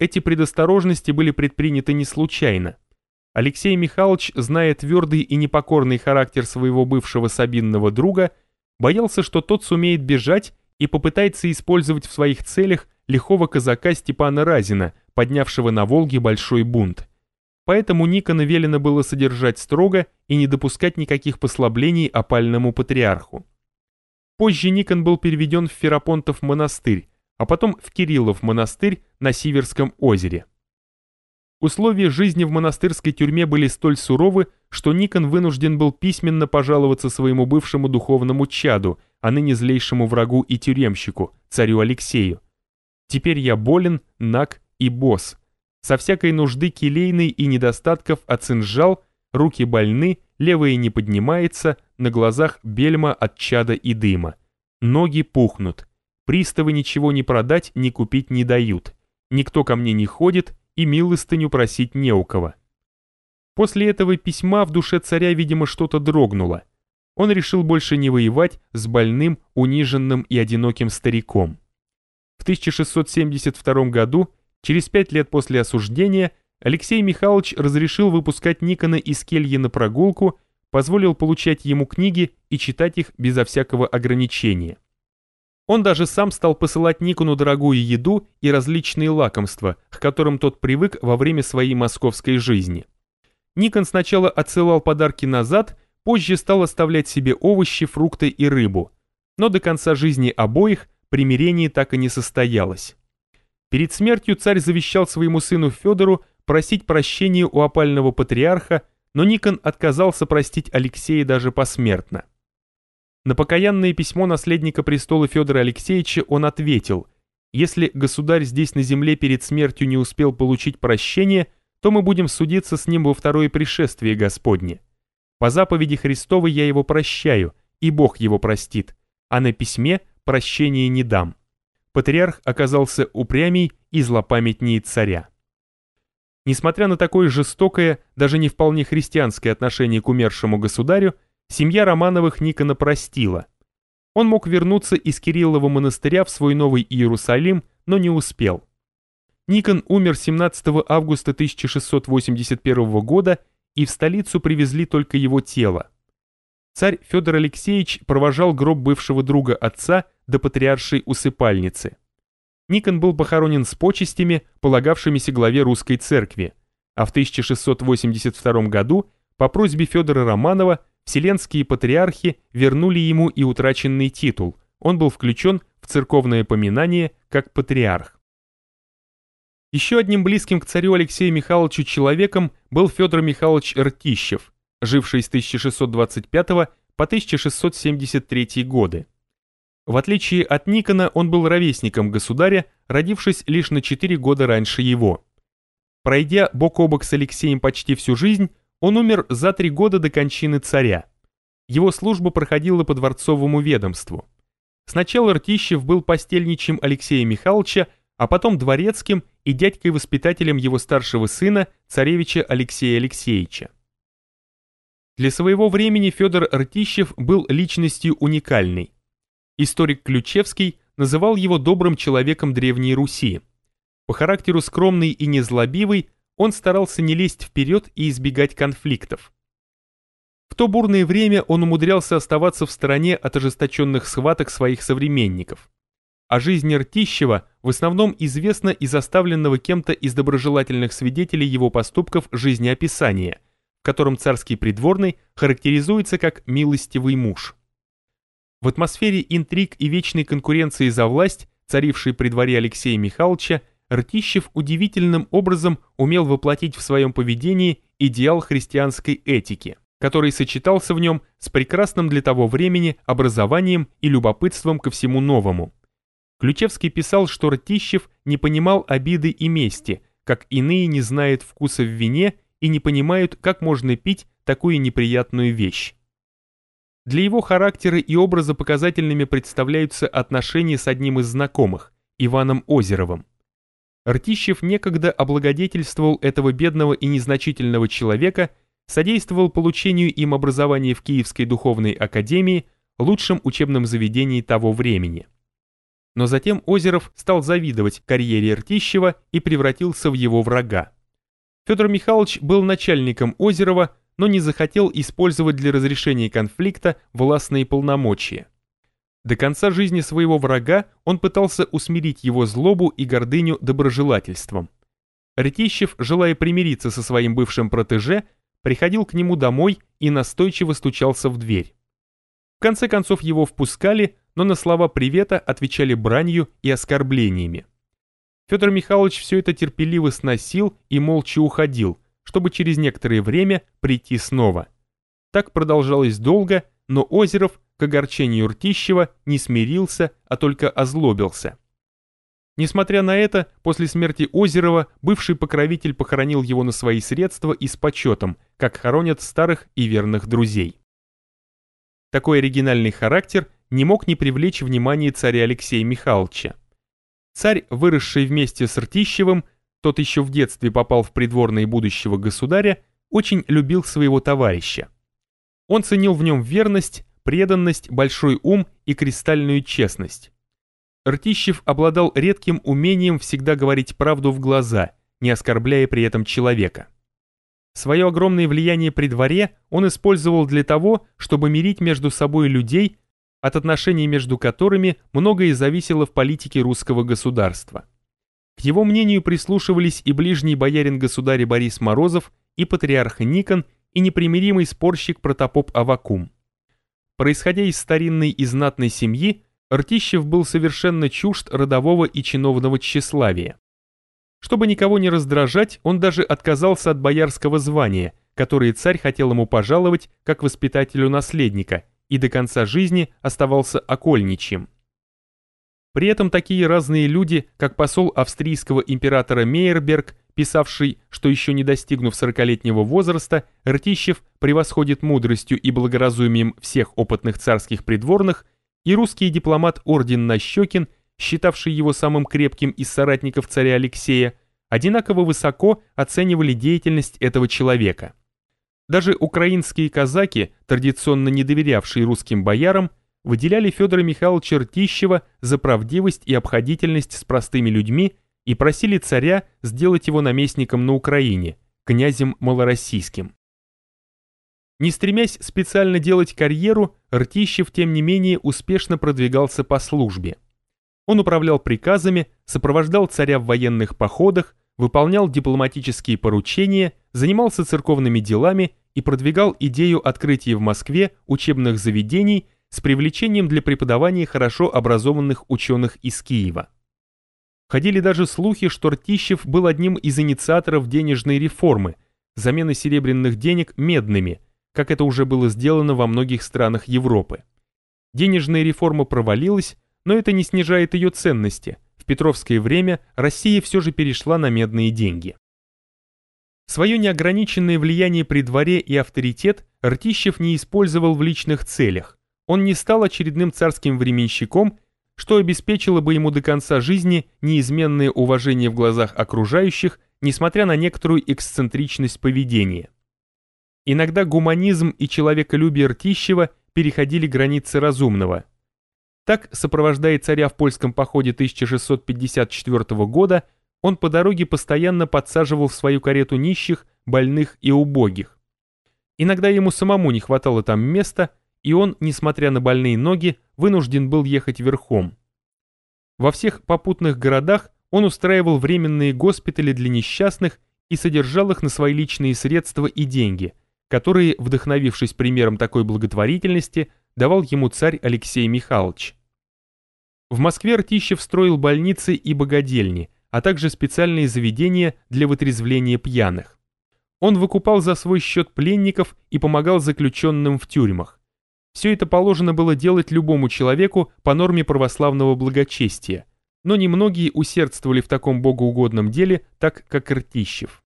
Эти предосторожности были предприняты не случайно. Алексей Михайлович, зная твердый и непокорный характер своего бывшего сабинного друга, боялся, что тот сумеет бежать и попытается использовать в своих целях лихого казака Степана Разина, поднявшего на Волге большой бунт. Поэтому Никона велено было содержать строго и не допускать никаких послаблений опальному патриарху. Позже Никон был переведен в Ферапонтов монастырь, а потом в Кириллов монастырь на Сиверском озере. Условия жизни в монастырской тюрьме были столь суровы, что Никон вынужден был письменно пожаловаться своему бывшему духовному чаду, а ныне злейшему врагу и тюремщику, царю Алексею. «Теперь я болен, наг и босс. Со всякой нужды келейной и недостатков оцинжал, руки больны, левая не поднимается, на глазах бельма от чада и дыма. Ноги пухнут. Приставы ничего не продать, ни купить не дают. Никто ко мне не ходит, и милостыню просить не у кого. После этого письма в душе царя, видимо, что-то дрогнуло. Он решил больше не воевать с больным, униженным и одиноким стариком. В 1672 году, через пять лет после осуждения, Алексей Михайлович разрешил выпускать Никона из кельи на прогулку, позволил получать ему книги и читать их безо всякого ограничения. Он даже сам стал посылать Никону дорогую еду и различные лакомства, к которым тот привык во время своей московской жизни. Никон сначала отсылал подарки назад, позже стал оставлять себе овощи, фрукты и рыбу. Но до конца жизни обоих примирение так и не состоялось. Перед смертью царь завещал своему сыну Федору просить прощения у опального патриарха, но Никон отказался простить Алексея даже посмертно. На покаянное письмо наследника престола Федора Алексеевича он ответил, «Если государь здесь на земле перед смертью не успел получить прощение, то мы будем судиться с ним во второе пришествие Господне. По заповеди Христовой я его прощаю, и Бог его простит, а на письме прощения не дам». Патриарх оказался упрямей и злопамятнее царя. Несмотря на такое жестокое, даже не вполне христианское отношение к умершему государю, семья Романовых Никона простила. Он мог вернуться из Кириллова монастыря в свой новый Иерусалим, но не успел. Никон умер 17 августа 1681 года, и в столицу привезли только его тело. Царь Федор Алексеевич провожал гроб бывшего друга отца до патриаршей усыпальницы. Никон был похоронен с почестями, полагавшимися главе русской церкви, а в 1682 году по просьбе Федора Романова вселенские патриархи вернули ему и утраченный титул, он был включен в церковное поминание как патриарх. Еще одним близким к царю Алексею Михайловичу человеком был Федор Михайлович Ртищев, живший с 1625 по 1673 годы. В отличие от Никона, он был ровесником государя, родившись лишь на 4 года раньше его. Пройдя бок о бок с Алексеем почти всю жизнь, он умер за три года до кончины царя. Его служба проходила по дворцовому ведомству. Сначала Ртищев был постельничем Алексея Михайловича, а потом дворецким и дядькой-воспитателем его старшего сына, царевича Алексея Алексеевича. Для своего времени Федор Ртищев был личностью уникальной. Историк Ключевский называл его добрым человеком Древней Руси. По характеру скромный и незлобивый, он старался не лезть вперед и избегать конфликтов. В то бурное время он умудрялся оставаться в стороне от ожесточенных схваток своих современников. А жизнь Ртищева в основном известна из оставленного кем-то из доброжелательных свидетелей его поступков жизнеописания, в котором царский придворный характеризуется как «милостивый муж». В атмосфере интриг и вечной конкуренции за власть, царившей при дворе Алексея Михайловича, Ртищев удивительным образом умел воплотить в своем поведении идеал христианской этики, который сочетался в нем с прекрасным для того времени образованием и любопытством ко всему новому. Ключевский писал, что Ртищев не понимал обиды и мести, как иные не знают вкуса в вине и не понимают, как можно пить такую неприятную вещь. Для его характера и образа показательными представляются отношения с одним из знакомых, Иваном Озеровым. Ртищев некогда облагодетельствовал этого бедного и незначительного человека, содействовал получению им образования в Киевской духовной академии, лучшем учебном заведении того времени. Но затем Озеров стал завидовать карьере Ртищева и превратился в его врага. Федор Михайлович был начальником Озерова, но не захотел использовать для разрешения конфликта властные полномочия. До конца жизни своего врага он пытался усмирить его злобу и гордыню доброжелательством. Ртищев, желая примириться со своим бывшим протеже, приходил к нему домой и настойчиво стучался в дверь. В конце концов его впускали, но на слова привета отвечали бранью и оскорблениями. Федор Михайлович все это терпеливо сносил и молча уходил, чтобы через некоторое время прийти снова. Так продолжалось долго, но Озеров, к огорчению Ртищева, не смирился, а только озлобился. Несмотря на это, после смерти Озерова бывший покровитель похоронил его на свои средства и с почетом, как хоронят старых и верных друзей. Такой оригинальный характер не мог не привлечь внимание царя Алексея Михайловича. Царь, выросший вместе с Ртищевым, тот еще в детстве попал в придворные будущего государя, очень любил своего товарища. Он ценил в нем верность, преданность, большой ум и кристальную честность. Ртищев обладал редким умением всегда говорить правду в глаза, не оскорбляя при этом человека. Свое огромное влияние при дворе он использовал для того, чтобы мирить между собой людей, от отношений между которыми многое зависело в политике русского государства. К его мнению прислушивались и ближний боярин государя Борис Морозов, и патриарх Никон, и непримиримый спорщик протопоп Авакум. Происходя из старинной и знатной семьи, Ртищев был совершенно чужд родового и чиновного тщеславия. Чтобы никого не раздражать, он даже отказался от боярского звания, которое царь хотел ему пожаловать как воспитателю наследника, и до конца жизни оставался окольничьим. При этом такие разные люди, как посол австрийского императора Мейерберг, писавший, что еще не достигнув сорокалетнего возраста, Ртищев превосходит мудростью и благоразумием всех опытных царских придворных, и русский дипломат Орден Нащекин, считавший его самым крепким из соратников царя Алексея, одинаково высоко оценивали деятельность этого человека. Даже украинские казаки, традиционно не доверявшие русским боярам, выделяли Федора Михайловича Ртищева за правдивость и обходительность с простыми людьми и просили царя сделать его наместником на Украине, князем малороссийским. Не стремясь специально делать карьеру, Ртищев, тем не менее, успешно продвигался по службе. Он управлял приказами, сопровождал царя в военных походах, выполнял дипломатические поручения, занимался церковными делами и продвигал идею открытия в Москве учебных заведений с привлечением для преподавания хорошо образованных ученых из Киева. Ходили даже слухи, что Ртищев был одним из инициаторов денежной реформы, замены серебряных денег медными – как это уже было сделано во многих странах Европы. Денежная реформа провалилась, но это не снижает ее ценности. В Петровское время Россия все же перешла на медные деньги. Свое неограниченное влияние при дворе и авторитет Ртищев не использовал в личных целях. Он не стал очередным царским временщиком, что обеспечило бы ему до конца жизни неизменное уважение в глазах окружающих, несмотря на некоторую эксцентричность поведения. Иногда гуманизм и человеколюбие Ртищева переходили границы разумного. Так, сопровождая царя в польском походе 1654 года, он по дороге постоянно подсаживал в свою карету нищих, больных и убогих. Иногда ему самому не хватало там места, и он, несмотря на больные ноги, вынужден был ехать верхом. Во всех попутных городах он устраивал временные госпитали для несчастных и содержал их на свои личные средства и деньги – которые, вдохновившись примером такой благотворительности, давал ему царь Алексей Михайлович. В Москве Ртищев строил больницы и богадельни, а также специальные заведения для вытрезвления пьяных. Он выкупал за свой счет пленников и помогал заключенным в тюрьмах. Все это положено было делать любому человеку по норме православного благочестия, но немногие усердствовали в таком богоугодном деле, так как Ртищев.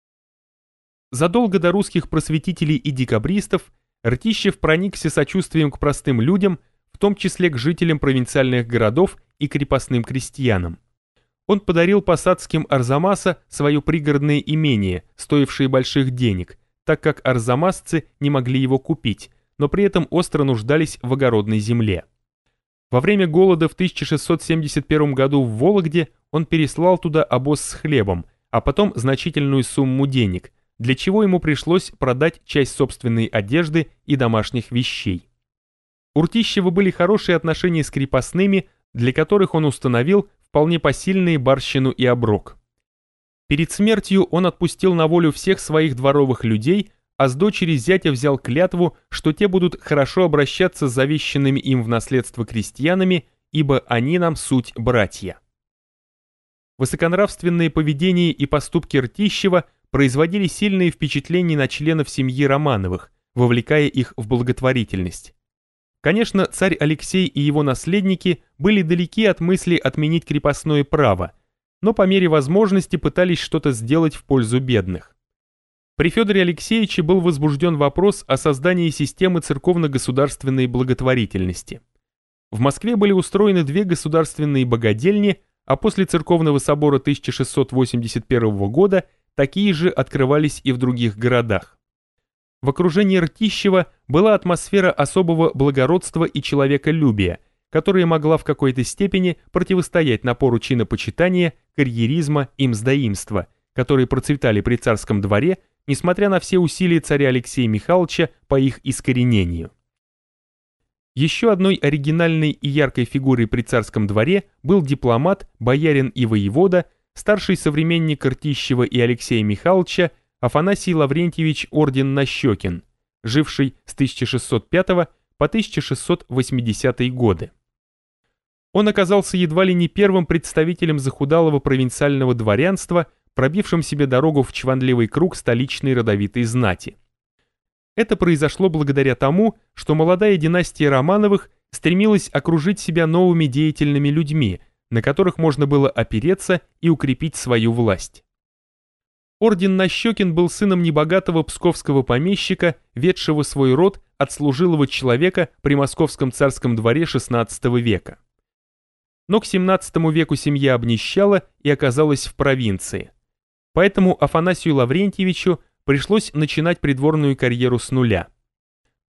Задолго до русских просветителей и декабристов Ртищев проникся сочувствием к простым людям, в том числе к жителям провинциальных городов и крепостным крестьянам. Он подарил посадским Арзамаса свое пригородное имение, стоившее больших денег, так как арзамасцы не могли его купить, но при этом остро нуждались в огородной земле. Во время голода в 1671 году в Вологде он переслал туда обоз с хлебом, а потом значительную сумму денег, для чего ему пришлось продать часть собственной одежды и домашних вещей. У Ртищева были хорошие отношения с крепостными, для которых он установил вполне посильные барщину и оброк. Перед смертью он отпустил на волю всех своих дворовых людей, а с дочери зятя взял клятву, что те будут хорошо обращаться с завещанными им в наследство крестьянами, ибо они нам суть братья. Высоконравственные поведение и поступки Ртищева производили сильные впечатления на членов семьи Романовых, вовлекая их в благотворительность. Конечно, царь Алексей и его наследники были далеки от мысли отменить крепостное право, но по мере возможности пытались что-то сделать в пользу бедных. При Федоре Алексеевиче был возбужден вопрос о создании системы церковно-государственной благотворительности. В Москве были устроены две государственные богадельни, а после Церковного собора 1681 года такие же открывались и в других городах. В окружении Ртищева была атмосфера особого благородства и человеколюбия, которая могла в какой-то степени противостоять напору чинопочитания, карьеризма и мздоимства, которые процветали при царском дворе, несмотря на все усилия царя Алексея Михайловича по их искоренению. Еще одной оригинальной и яркой фигурой при царском дворе был дипломат, боярин и воевода, старший современник Ртищева и Алексея Михайловича Афанасий Лаврентьевич Орден Нащекин, живший с 1605 по 1680 годы. Он оказался едва ли не первым представителем захудалого провинциального дворянства, пробившим себе дорогу в чванливый круг столичной родовитой знати. Это произошло благодаря тому, что молодая династия Романовых стремилась окружить себя новыми деятельными людьми, на которых можно было опереться и укрепить свою власть. Орден Нащекин был сыном небогатого псковского помещика, ведшего свой род от служилого человека при московском царском дворе XVI века. Но к XVII веку семья обнищала и оказалась в провинции. Поэтому Афанасию Лаврентьевичу пришлось начинать придворную карьеру с нуля.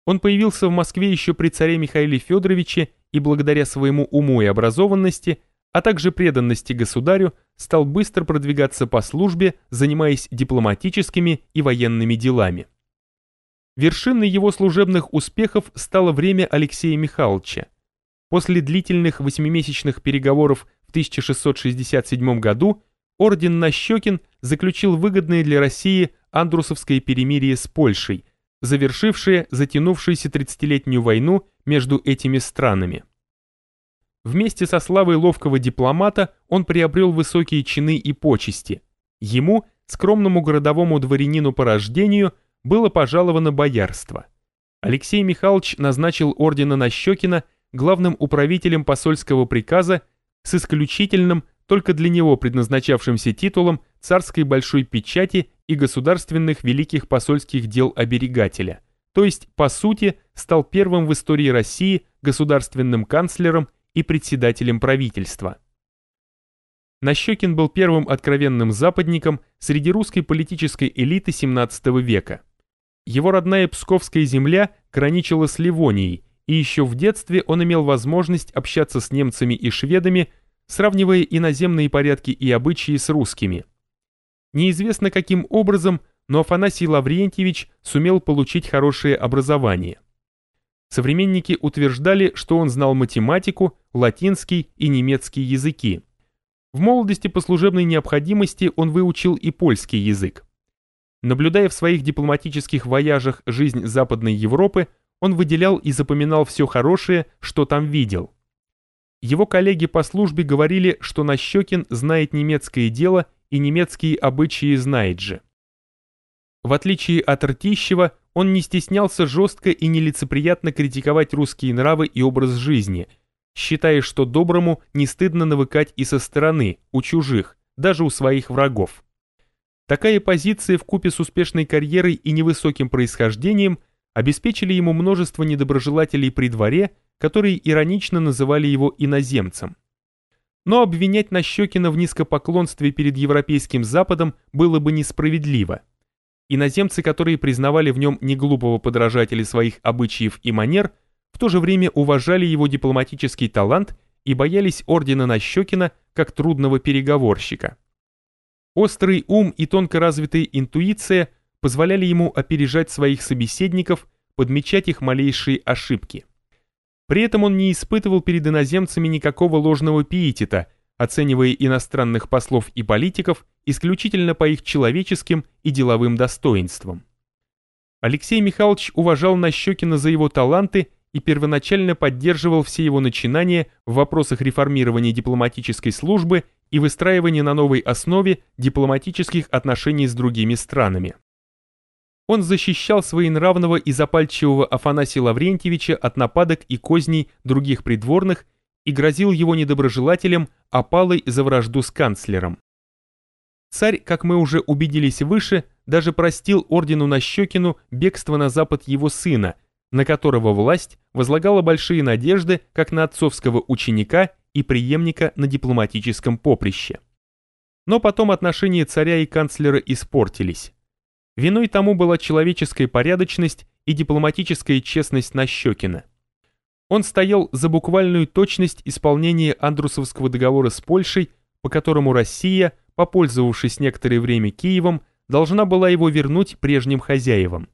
Он появился в Москве еще при царе Михаиле Федоровиче и благодаря своему уму и образованности, а также преданности государю, стал быстро продвигаться по службе, занимаясь дипломатическими и военными делами. Вершиной его служебных успехов стало время Алексея Михайловича. После длительных восьмимесячных переговоров в 1667 году орден Нащекин заключил выгодное для России Андрусовское перемирие с Польшей, завершившее затянувшуюся 30-летнюю войну между этими странами. Вместе со славой ловкого дипломата он приобрел высокие чины и почести. Ему, скромному городовому дворянину по рождению, было пожаловано боярство. Алексей Михайлович назначил ордена Нащекина главным управителем посольского приказа с исключительным, только для него предназначавшимся титулом царской большой печати и государственных великих посольских дел оберегателя, то есть, по сути, стал первым в истории России государственным канцлером и председателем правительства. Нащекин был первым откровенным западником среди русской политической элиты XVII века. Его родная Псковская земля граничила с Ливонией, и еще в детстве он имел возможность общаться с немцами и шведами, сравнивая иноземные порядки и обычаи с русскими. Неизвестно каким образом, но Афанасий Лаврентьевич сумел получить хорошее образование. Современники утверждали, что он знал математику, латинский и немецкий языки. В молодости по служебной необходимости он выучил и польский язык. Наблюдая в своих дипломатических вояжах жизнь Западной Европы, он выделял и запоминал все хорошее, что там видел. Его коллеги по службе говорили, что Нащекин знает немецкое дело и немецкие обычаи знает же. В отличие от Ртищева, он не стеснялся жестко и нелицеприятно критиковать русские нравы и образ жизни, считая, что доброму не стыдно навыкать и со стороны, у чужих, даже у своих врагов. Такая позиция в купе с успешной карьерой и невысоким происхождением обеспечили ему множество недоброжелателей при дворе, которые иронично называли его иноземцем. Но обвинять Нащекина в низкопоклонстве перед Европейским Западом было бы несправедливо – Иноземцы, которые признавали в нем неглупого подражателя своих обычаев и манер, в то же время уважали его дипломатический талант и боялись ордена Нащекина как трудного переговорщика. Острый ум и тонко развитая интуиция позволяли ему опережать своих собеседников, подмечать их малейшие ошибки. При этом он не испытывал перед иноземцами никакого ложного пиетета, оценивая иностранных послов и политиков исключительно по их человеческим и деловым достоинствам. Алексей Михайлович уважал Нащекина за его таланты и первоначально поддерживал все его начинания в вопросах реформирования дипломатической службы и выстраивания на новой основе дипломатических отношений с другими странами. Он защищал своенравного и запальчивого Афанасия Лаврентьевича от нападок и козней других придворных и грозил его недоброжелателям опалой за вражду с канцлером. Царь, как мы уже убедились выше, даже простил ордену Нащекину бегство на запад его сына, на которого власть возлагала большие надежды как на отцовского ученика и преемника на дипломатическом поприще. Но потом отношения царя и канцлера испортились. Виной тому была человеческая порядочность и дипломатическая честность Нащекина. Он стоял за буквальную точность исполнения Андрусовского договора с Польшей, по которому Россия, попользовавшись некоторое время Киевом, должна была его вернуть прежним хозяевам.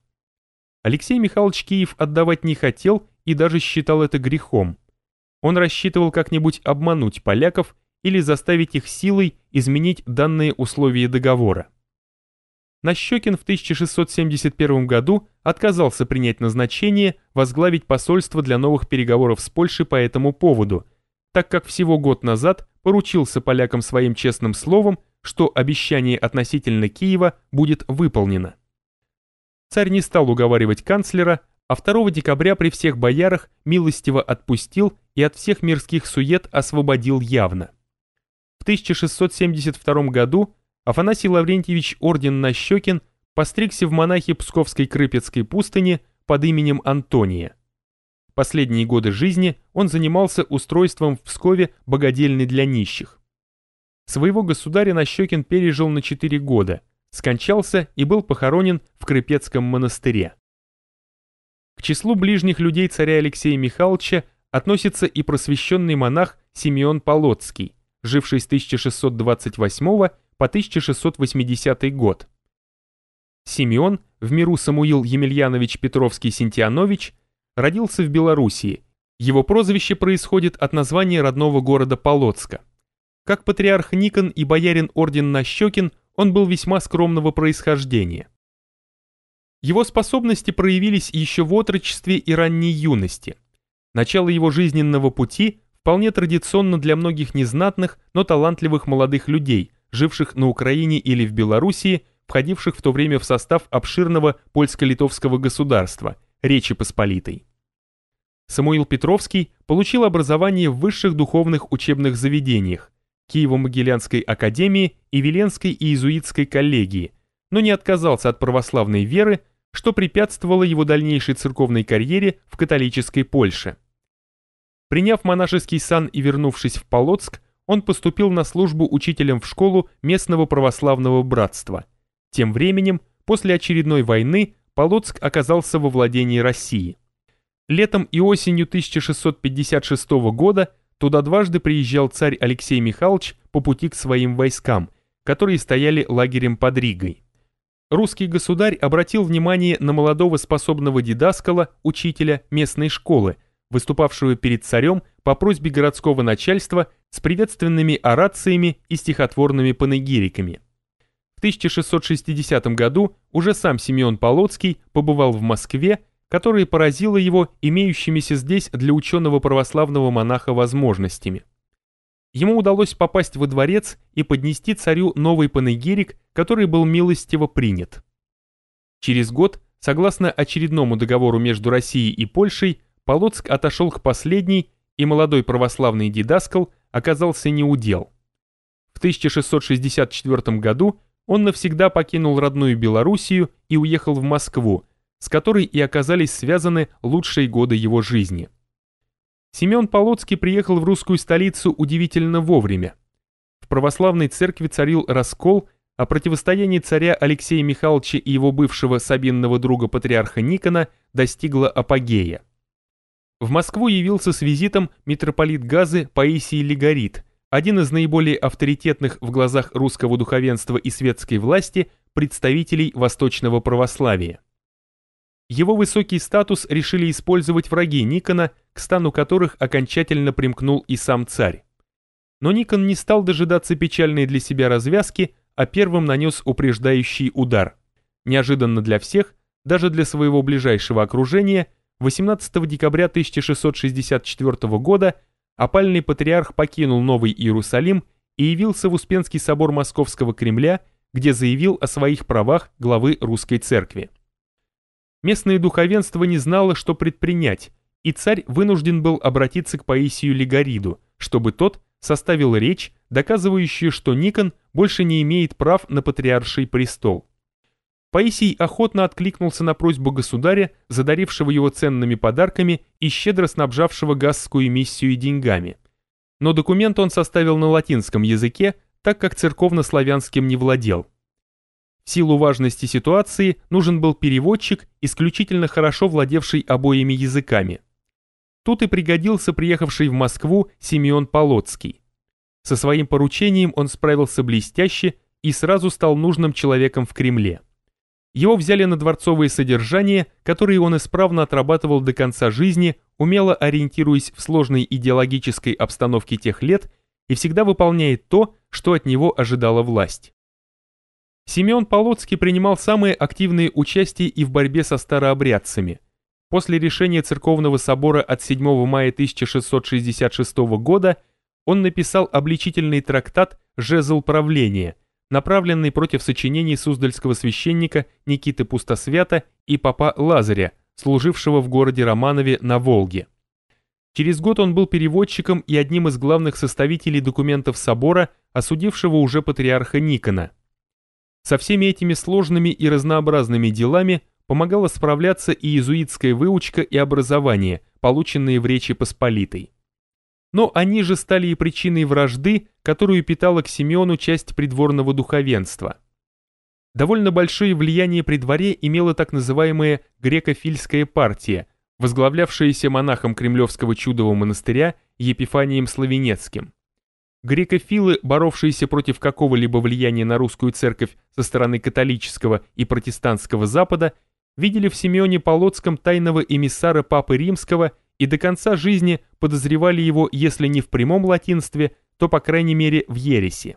Алексей Михайлович Киев отдавать не хотел и даже считал это грехом. Он рассчитывал как-нибудь обмануть поляков или заставить их силой изменить данные условия договора. Нащекин в 1671 году отказался принять назначение возглавить посольство для новых переговоров с Польшей по этому поводу, так как всего год назад поручился полякам своим честным словом, что обещание относительно Киева будет выполнено. Царь не стал уговаривать канцлера, а 2 декабря при всех боярах милостиво отпустил и от всех мирских сует освободил явно. В 1672 году Афанасий Лаврентьевич орден Нащекин постригся в монахи Псковской Крыпецкой пустыни под именем Антония. Последние годы жизни он занимался устройством в Пскове богадельни для нищих. Своего государя Нащекин пережил на 4 года – скончался и был похоронен в Крыпецком монастыре. К числу ближних людей царя Алексея Михайловича относится и просвещенный монах Симеон Полоцкий, живший с 1628 по 1680 год. Симеон, в миру Самуил Емельянович Петровский-Сентианович, родился в Белоруссии. Его прозвище происходит от названия родного города Полоцка. Как патриарх Никон и боярин орден Нащекин, он был весьма скромного происхождения. Его способности проявились еще в отрочестве и ранней юности. Начало его жизненного пути вполне традиционно для многих незнатных, но талантливых молодых людей, живших на Украине или в Белоруссии, входивших в то время в состав обширного польско-литовского государства, Речи Посполитой. Самуил Петровский получил образование в высших духовных учебных заведениях, Киево-Могилянской академии и Веленской иезуитской коллегии, но не отказался от православной веры, что препятствовало его дальнейшей церковной карьере в католической Польше. Приняв монашеский сан и вернувшись в Полоцк, он поступил на службу учителем в школу местного православного братства. Тем временем, после очередной войны, Полоцк оказался во владении России. Летом и осенью 1656 года Туда дважды приезжал царь Алексей Михайлович по пути к своим войскам, которые стояли лагерем под Ригой. Русский государь обратил внимание на молодого способного дидаскала, учителя местной школы, выступавшего перед царем по просьбе городского начальства с приветственными орациями и стихотворными панегириками. В 1660 году уже сам Симеон Полоцкий побывал в Москве которое поразило его имеющимися здесь для ученого православного монаха возможностями. Ему удалось попасть во дворец и поднести царю новый панегирик, который был милостиво принят. Через год, согласно очередному договору между Россией и Польшей, Полоцк отошел к последней, и молодой православный дидаскал оказался неудел. В 1664 году он навсегда покинул родную Белоруссию и уехал в Москву, с которой и оказались связаны лучшие годы его жизни. Семен Полоцкий приехал в русскую столицу удивительно вовремя. В православной церкви царил раскол, а противостояние царя Алексея Михайловича и его бывшего сабинного друга патриарха Никона достигло апогея. В Москву явился с визитом митрополит Газы Паисий Легорит, один из наиболее авторитетных в глазах русского духовенства и светской власти представителей восточного православия. Его высокий статус решили использовать враги Никона, к стану которых окончательно примкнул и сам царь. Но Никон не стал дожидаться печальной для себя развязки, а первым нанес упреждающий удар. Неожиданно для всех, даже для своего ближайшего окружения, 18 декабря 1664 года опальный патриарх покинул Новый Иерусалим и явился в Успенский собор Московского Кремля, где заявил о своих правах главы русской церкви. Местное духовенство не знало, что предпринять, и царь вынужден был обратиться к Паисию Легориду, чтобы тот составил речь, доказывающую, что Никон больше не имеет прав на патриарший престол. Паисий охотно откликнулся на просьбу государя, задарившего его ценными подарками и щедро снабжавшего гасскую миссию деньгами. Но документ он составил на латинском языке, так как церковно-славянским не владел. В силу важности ситуации нужен был переводчик, исключительно хорошо владевший обоими языками. Тут и пригодился приехавший в Москву Симеон Полоцкий. Со своим поручением он справился блестяще и сразу стал нужным человеком в Кремле. Его взяли на дворцовые содержания, которые он исправно отрабатывал до конца жизни, умело ориентируясь в сложной идеологической обстановке тех лет и всегда выполняет то, что от него ожидала власть. Симеон Полоцкий принимал самое активное участие и в борьбе со старообрядцами. После решения Церковного собора от 7 мая 1666 года он написал обличительный трактат «Жезл правления», направленный против сочинений суздальского священника Никиты Пустосвята и папа Лазаря, служившего в городе Романове на Волге. Через год он был переводчиком и одним из главных составителей документов собора, осудившего уже патриарха Никона. Со всеми этими сложными и разнообразными делами помогала справляться и иезуитская выучка и образование, полученные в Речи Посполитой. Но они же стали и причиной вражды, которую питала к Симеону часть придворного духовенства. Довольно большое влияние при дворе имела так называемая греко-фильская партия, возглавлявшаяся монахом Кремлевского чудового монастыря Епифанием Славенецким. Грекофилы, боровшиеся против какого-либо влияния на русскую церковь со стороны католического и протестантского Запада, видели в Симеоне Полоцком тайного эмиссара Папы Римского и до конца жизни подозревали его, если не в прямом латинстве, то, по крайней мере, в ереси.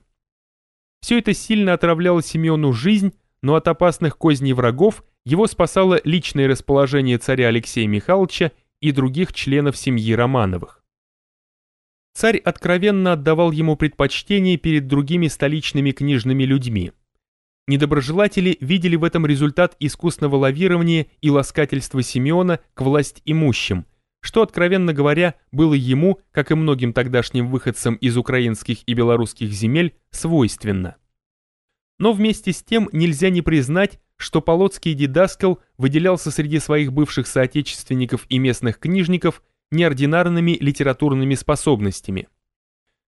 Все это сильно отравляло Симеону жизнь, но от опасных козней врагов его спасало личное расположение царя Алексея Михайловича и других членов семьи Романовых царь откровенно отдавал ему предпочтение перед другими столичными книжными людьми. Недоброжелатели видели в этом результат искусного лавирования и ласкательства Симеона к власть имущим, что, откровенно говоря, было ему, как и многим тогдашним выходцам из украинских и белорусских земель, свойственно. Но вместе с тем нельзя не признать, что Полоцкий дидаскал выделялся среди своих бывших соотечественников и местных книжников неординарными литературными способностями.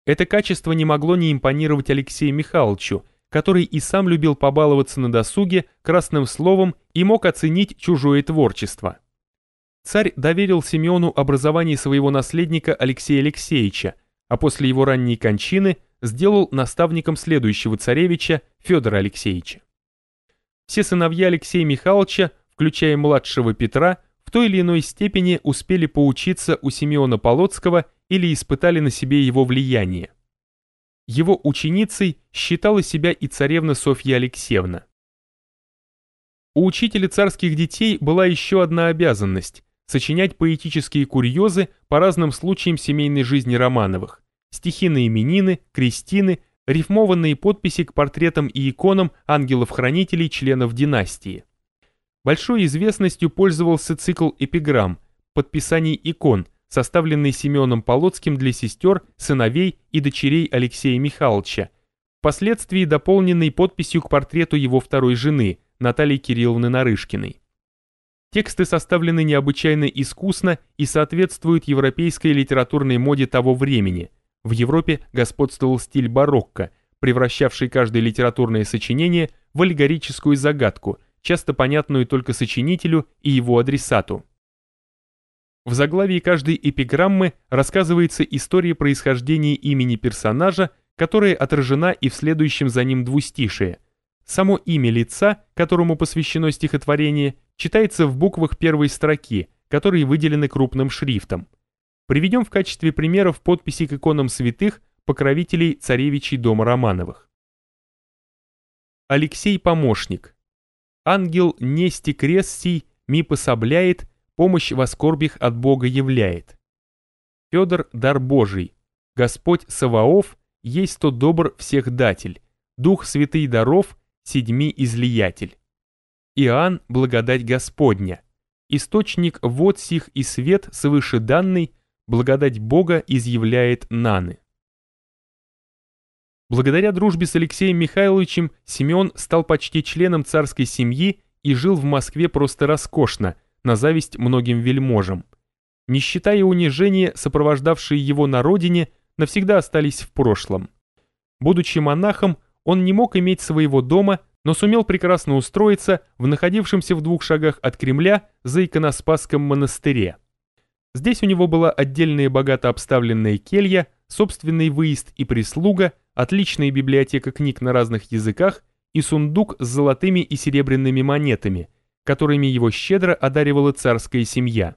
Это качество не могло не импонировать Алексею Михайловичу, который и сам любил побаловаться на досуге красным словом и мог оценить чужое творчество. Царь доверил Симеону образование своего наследника Алексея Алексеевича, а после его ранней кончины сделал наставником следующего царевича Федора Алексеевича. Все сыновья Алексея Михайловича, включая младшего Петра, в той или иной степени успели поучиться у Симеона Полоцкого или испытали на себе его влияние. Его ученицей считала себя и царевна Софья Алексеевна. У учителя царских детей была еще одна обязанность – сочинять поэтические курьезы по разным случаям семейной жизни Романовых, стихи на именины, крестины, рифмованные подписи к портретам и иконам ангелов-хранителей членов династии. Большой известностью пользовался цикл эпиграмм, подписаний икон, составленный Семеном Полоцким для сестер, сыновей и дочерей Алексея Михайловича, впоследствии дополненный подписью к портрету его второй жены, Натальи Кирилловны Нарышкиной. Тексты составлены необычайно искусно и соответствуют европейской литературной моде того времени. В Европе господствовал стиль барокко, превращавший каждое литературное сочинение в аллегорическую загадку – часто понятную только сочинителю и его адресату. В заглавии каждой эпиграммы рассказывается история происхождения имени персонажа, которая отражена и в следующем за ним двустишие. Само имя лица, которому посвящено стихотворение, читается в буквах первой строки, которые выделены крупным шрифтом. Приведем в качестве примеров подписи к иконам святых, покровителей царевичей дома Романовых. Алексей Помощник. Ангел нести крест сий, ми пособляет, помощь во скорбях от Бога являет. Федор дар Божий, Господь Саваоф, есть то добр всех датель, Дух святый даров, седьми излиятель. Иоанн благодать Господня, источник вод сих и свет свыше данный, благодать Бога изъявляет наны. Благодаря дружбе с Алексеем Михайловичем Семен стал почти членом царской семьи и жил в Москве просто роскошно, на зависть многим вельможам. Нищета и унижение, сопровождавшие его на родине, навсегда остались в прошлом. Будучи монахом, он не мог иметь своего дома, но сумел прекрасно устроиться в находившемся в двух шагах от Кремля за иконоспасском монастыре. Здесь у него была отдельная богато обставленная келья, собственный выезд и прислуга, отличная библиотека книг на разных языках и сундук с золотыми и серебряными монетами, которыми его щедро одаривала царская семья.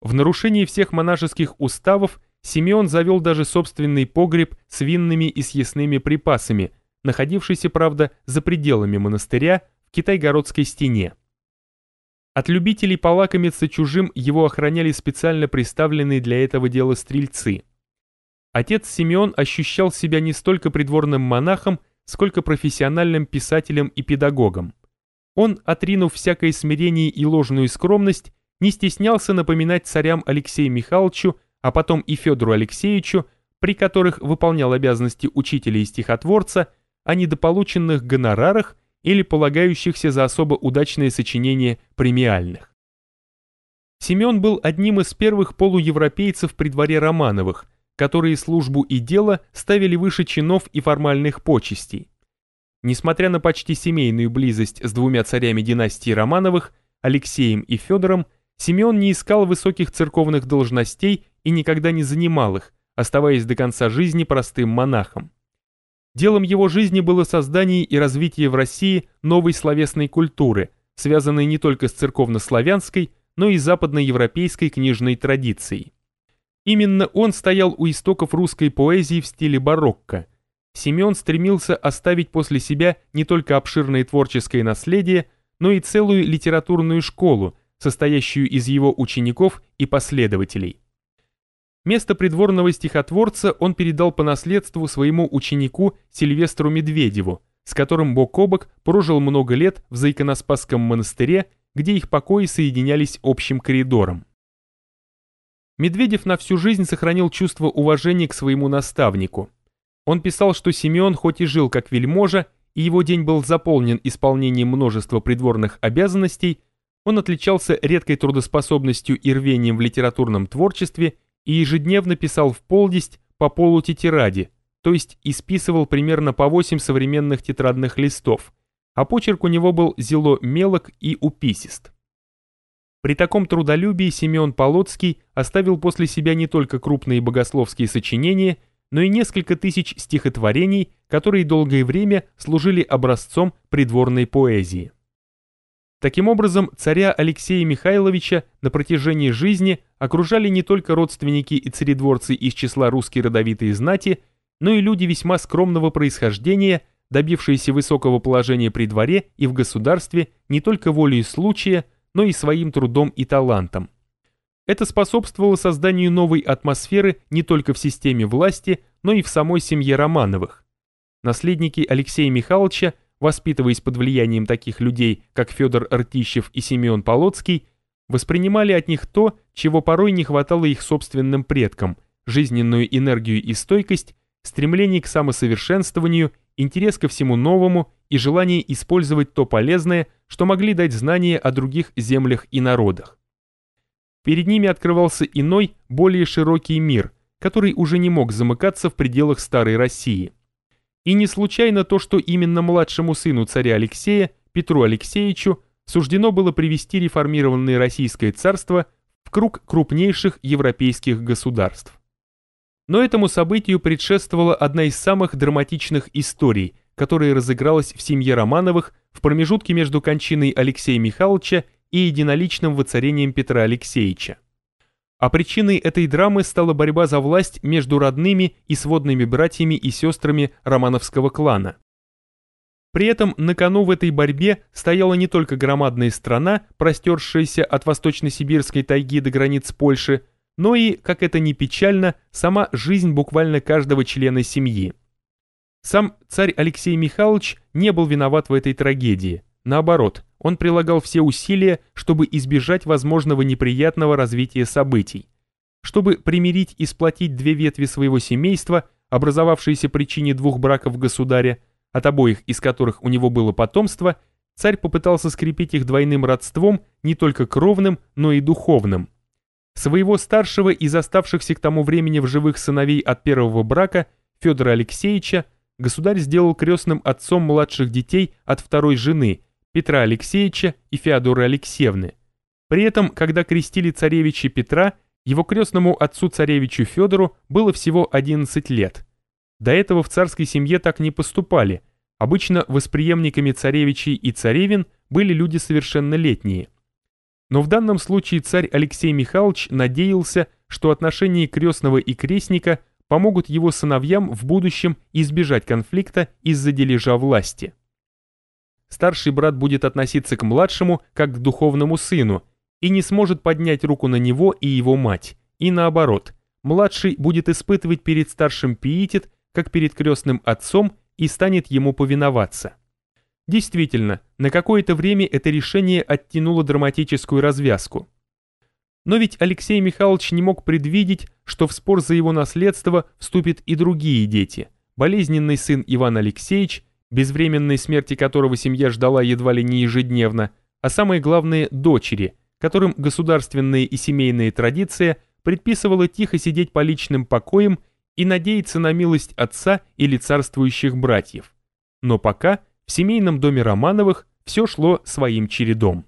В нарушении всех монашеских уставов Симеон завел даже собственный погреб с винными и съестными припасами, находившийся, правда, за пределами монастыря в Китайгородской стене. От любителей полакомиться чужим его охраняли специально приставленные для этого дела стрельцы. Отец Симеон ощущал себя не столько придворным монахом, сколько профессиональным писателем и педагогом. Он, отринув всякое смирение и ложную скромность, не стеснялся напоминать царям Алексею Михайловичу, а потом и Федору Алексеевичу, при которых выполнял обязанности учителя и стихотворца, о недополученных гонорарах или полагающихся за особо удачные сочинения премиальных. Семен был одним из первых полуевропейцев при дворе Романовых, которые службу и дело ставили выше чинов и формальных почестей. Несмотря на почти семейную близость с двумя царями династии Романовых, Алексеем и Федором, Симеон не искал высоких церковных должностей и никогда не занимал их, оставаясь до конца жизни простым монахом. Делом его жизни было создание и развитие в России новой словесной культуры, связанной не только с церковно-славянской, но и западноевропейской книжной традицией. Именно он стоял у истоков русской поэзии в стиле барокко – Семен стремился оставить после себя не только обширное творческое наследие, но и целую литературную школу, состоящую из его учеников и последователей. Место придворного стихотворца он передал по наследству своему ученику Сильвестру Медведеву, с которым бок о бок прожил много лет в Заиконоспасском монастыре, где их покои соединялись общим коридором. Медведев на всю жизнь сохранил чувство уважения к своему наставнику – он писал, что Симеон хоть и жил как вельможа, и его день был заполнен исполнением множества придворных обязанностей, он отличался редкой трудоспособностью и рвением в литературном творчестве и ежедневно писал в полдесть по полутетираде, то есть исписывал примерно по 8 современных тетрадных листов, а почерк у него был зело мелок и уписист. При таком трудолюбии Симеон Полоцкий оставил после себя не только крупные богословские сочинения – но и несколько тысяч стихотворений, которые долгое время служили образцом придворной поэзии. Таким образом, царя Алексея Михайловича на протяжении жизни окружали не только родственники и царедворцы из числа русской родовитой знати, но и люди весьма скромного происхождения, добившиеся высокого положения при дворе и в государстве не только волей случая, но и своим трудом и талантом. Это способствовало созданию новой атмосферы не только в системе власти, но и в самой семье Романовых. Наследники Алексея Михайловича, воспитываясь под влиянием таких людей, как Федор Ртищев и Семен Полоцкий, воспринимали от них то, чего порой не хватало их собственным предкам – жизненную энергию и стойкость, стремление к самосовершенствованию, интерес ко всему новому и желание использовать то полезное, что могли дать знания о других землях и народах. Перед ними открывался иной, более широкий мир, который уже не мог замыкаться в пределах старой России. И не случайно то, что именно младшему сыну царя Алексея, Петру Алексеевичу, суждено было привести реформированное Российское царство в круг крупнейших европейских государств. Но этому событию предшествовала одна из самых драматичных историй, которая разыгралась в семье Романовых в промежутке между кончиной Алексея Михайловича и единоличным воцарением Петра Алексеевича. А причиной этой драмы стала борьба за власть между родными и сводными братьями и сестрами Романовского клана. При этом на кону в этой борьбе стояла не только громадная страна, простершаяся от восточно-сибирской тайги до границ Польши, но и, как это ни печально, сама жизнь буквально каждого члена семьи. Сам царь Алексей Михайлович не был виноват в этой трагедии. Наоборот, он прилагал все усилия, чтобы избежать возможного неприятного развития событий. Чтобы примирить и сплотить две ветви своего семейства, образовавшиеся причине двух браков государя, от обоих из которых у него было потомство, царь попытался скрепить их двойным родством не только кровным, но и духовным. Своего старшего из оставшихся к тому времени в живых сыновей от первого брака, Федора Алексеевича, государь сделал крестным отцом младших детей от второй жены, Петра Алексеевича и Феодоры Алексеевны. При этом, когда крестили царевича Петра, его крестному отцу царевичу Федору было всего 11 лет – до этого в царской семье так не поступали. Обычно восприемниками царевичей и царевин были люди совершеннолетние. Но в данном случае царь Алексей Михайлович надеялся, что отношения крестного и крестника помогут его сыновьям в будущем избежать конфликта из-за дележа власти. Старший брат будет относиться к младшему как к духовному сыну и не сможет поднять руку на него и его мать, и наоборот, младший будет испытывать перед старшим пиетет как перед крестным отцом и станет ему повиноваться. Действительно, на какое-то время это решение оттянуло драматическую развязку. Но ведь Алексей Михайлович не мог предвидеть, что в спор за его наследство вступят и другие дети. Болезненный сын Иван Алексеевич, безвременной смерти которого семья ждала едва ли не ежедневно, а самое главное – дочери, которым государственная и семейная традиция предписывала тихо сидеть по личным покоям и надеяться на милость отца или царствующих братьев. Но пока в семейном доме Романовых все шло своим чередом.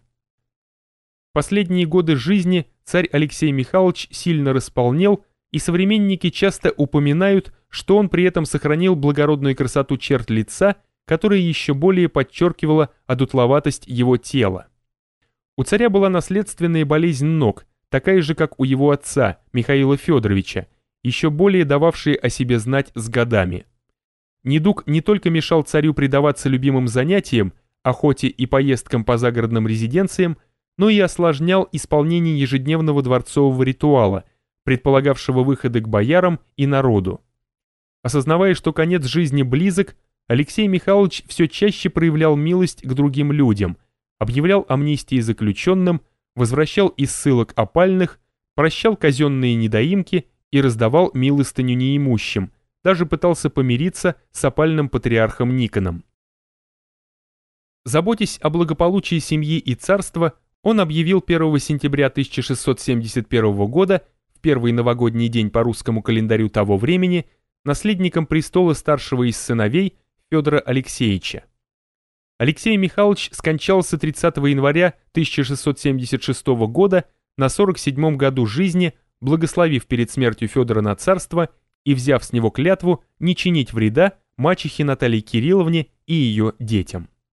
Последние годы жизни царь Алексей Михайлович сильно располнел, и современники часто упоминают, что он при этом сохранил благородную красоту черт лица, которая еще более подчеркивала одутловатость его тела. У царя была наследственная болезнь ног, такая же, как у его отца, Михаила Федоровича, еще более дававшие о себе знать с годами. Недуг не только мешал царю предаваться любимым занятиям, охоте и поездкам по загородным резиденциям, но и осложнял исполнение ежедневного дворцового ритуала, предполагавшего выходы к боярам и народу. Осознавая, что конец жизни близок, Алексей Михайлович все чаще проявлял милость к другим людям, объявлял амнистии заключенным, возвращал из ссылок опальных, прощал казенные недоимки и раздавал милостыню неимущим, даже пытался помириться с опальным патриархом Никоном. Заботясь о благополучии семьи и царства, он объявил 1 сентября 1671 года, в первый новогодний день по русскому календарю того времени, наследником престола старшего из сыновей Федора Алексеевича. Алексей Михайлович скончался 30 января 1676 года на 47 году жизни благословив перед смертью Федора на царство и взяв с него клятву не чинить вреда мачехе Наталье Кирилловне и ее детям.